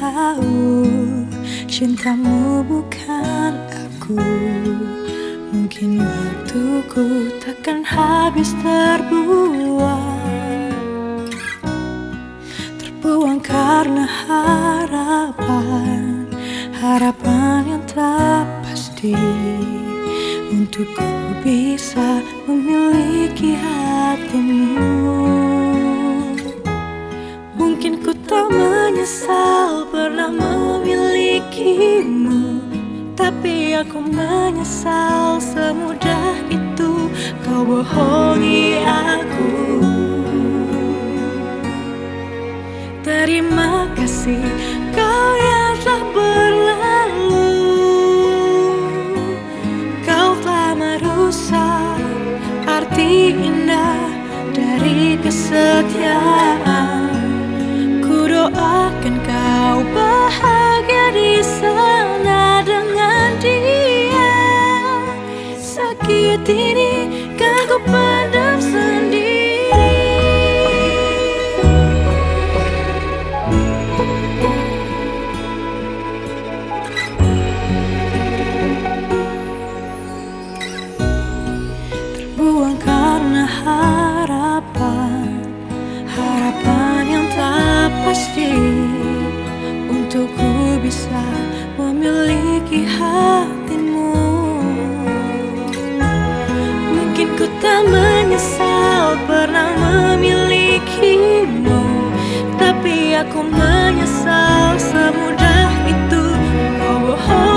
tahu cintamu bukan aku Mungkin waktuku takkan habis terbuang. Terbuang karena harapan Harapan yang tak pasti. Untuk ku bisa memiliki hatimu tak menyesal pernah memilikimu. Tapi aku menyesal semudah itu Kau bohongi aku. Terima kasih kau yang telah berlalu. Kau telah merusak arti indah dari kesetiaan bahagia di sana dengan dia. Sakit ini bisa memiliki hatimu. Mungkin ku tak menyesal pernah memilikimu Tapi aku menyesal semudah itu. Kau bohong.